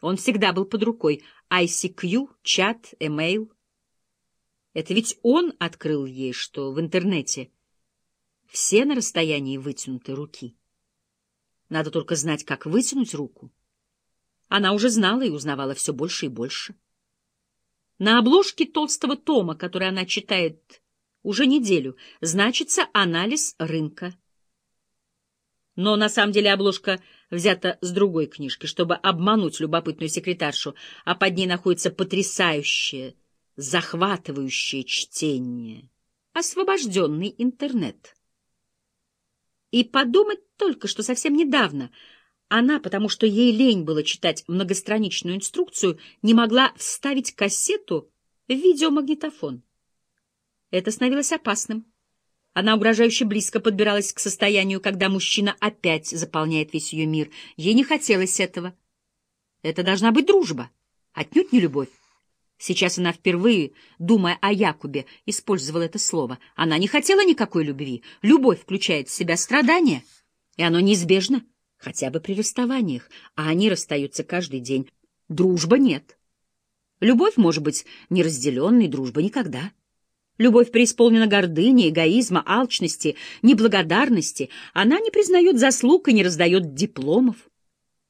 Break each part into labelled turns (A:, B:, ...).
A: Он всегда был под рукой. ICQ, чат, эмейл. Это ведь он открыл ей, что в интернете все на расстоянии вытянутой руки. Надо только знать, как вытянуть руку. Она уже знала и узнавала все больше и больше. На обложке толстого тома, который она читает уже неделю, значится анализ рынка. Но на самом деле обложка взята с другой книжки, чтобы обмануть любопытную секретаршу, а под ней находится потрясающее, захватывающее чтение. Освобожденный интернет. И подумать только, что совсем недавно она, потому что ей лень было читать многостраничную инструкцию, не могла вставить кассету в видеомагнитофон. Это становилось опасным. Она угрожающе близко подбиралась к состоянию, когда мужчина опять заполняет весь ее мир. Ей не хотелось этого. Это должна быть дружба, отнюдь не любовь. Сейчас она впервые, думая о Якубе, использовала это слово. Она не хотела никакой любви. Любовь включает в себя страдания, и оно неизбежно, хотя бы при расставаниях, а они расстаются каждый день. Дружба нет. Любовь может быть неразделенной, дружба никогда. Любовь преисполнена гордыни, эгоизма, алчности, неблагодарности. Она не признает заслуг и не раздает дипломов.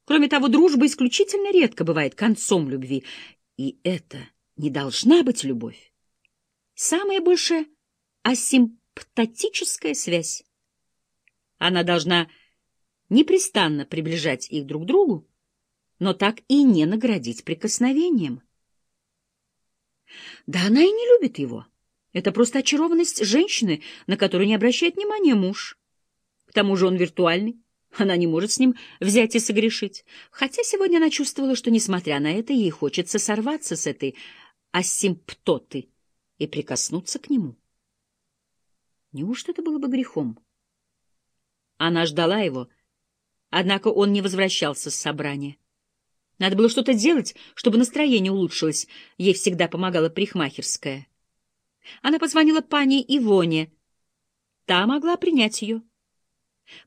A: Кроме того, дружба исключительно редко бывает концом любви. И это не должна быть любовь. Самая большая асимптотическая связь. Она должна непрестанно приближать их друг к другу, но так и не наградить прикосновением. Да она и не любит его. Это просто очарованность женщины, на которую не обращает внимания муж. К тому же он виртуальный. Она не может с ним взять и согрешить. Хотя сегодня она чувствовала, что, несмотря на это, ей хочется сорваться с этой асимптоты и прикоснуться к нему. Неужто это было бы грехом? Она ждала его, однако он не возвращался с собрания. Надо было что-то делать, чтобы настроение улучшилось. Ей всегда помогала парикмахерская. Она позвонила пане Ивоне. Та могла принять ее.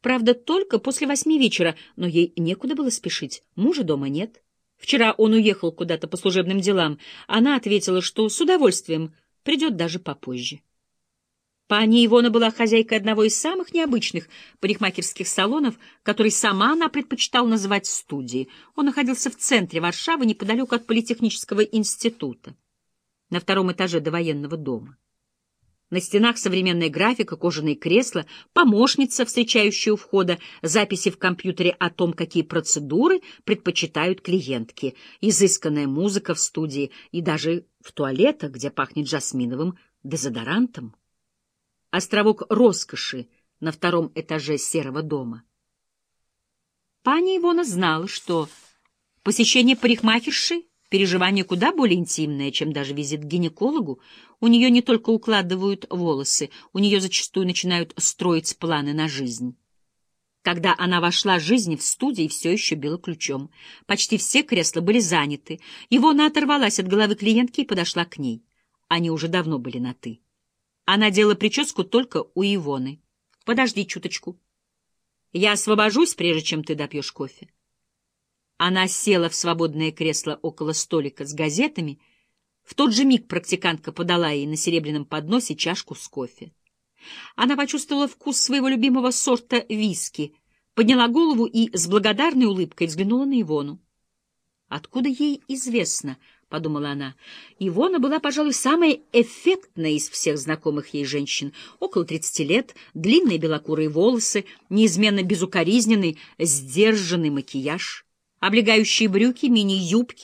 A: Правда, только после восьми вечера, но ей некуда было спешить. Мужа дома нет. Вчера он уехал куда-то по служебным делам. Она ответила, что с удовольствием придет даже попозже. Пани Ивона была хозяйкой одного из самых необычных парикмахерских салонов, который сама она предпочитала называть студией. Он находился в центре Варшавы, неподалеку от Политехнического института, на втором этаже довоенного дома. На стенах современная графика, кожаные кресла, помощница, встречающая у входа, записи в компьютере о том, какие процедуры предпочитают клиентки, изысканная музыка в студии и даже в туалетах, где пахнет жасминовым дезодорантом. Островок роскоши на втором этаже серого дома. Паня Ивона знала, что посещение парикмахерши Переживание куда более интимное, чем даже визит к гинекологу. У нее не только укладывают волосы, у нее зачастую начинают строить планы на жизнь. Когда она вошла, жизнь в студии все еще била ключом. Почти все кресла были заняты. Ивона оторвалась от головы клиентки и подошла к ней. Они уже давно были на «ты». Она делала прическу только у Ивоны. «Подожди чуточку. Я освобожусь, прежде чем ты допьешь кофе». Она села в свободное кресло около столика с газетами. В тот же миг практикантка подала ей на серебряном подносе чашку с кофе. Она почувствовала вкус своего любимого сорта виски, подняла голову и с благодарной улыбкой взглянула на Ивону. «Откуда ей известно?» — подумала она. Ивона была, пожалуй, самая эффектная из всех знакомых ей женщин. Около тридцати лет, длинные белокурые волосы, неизменно безукоризненный, сдержанный макияж — облегающие брюки, мини-юбки,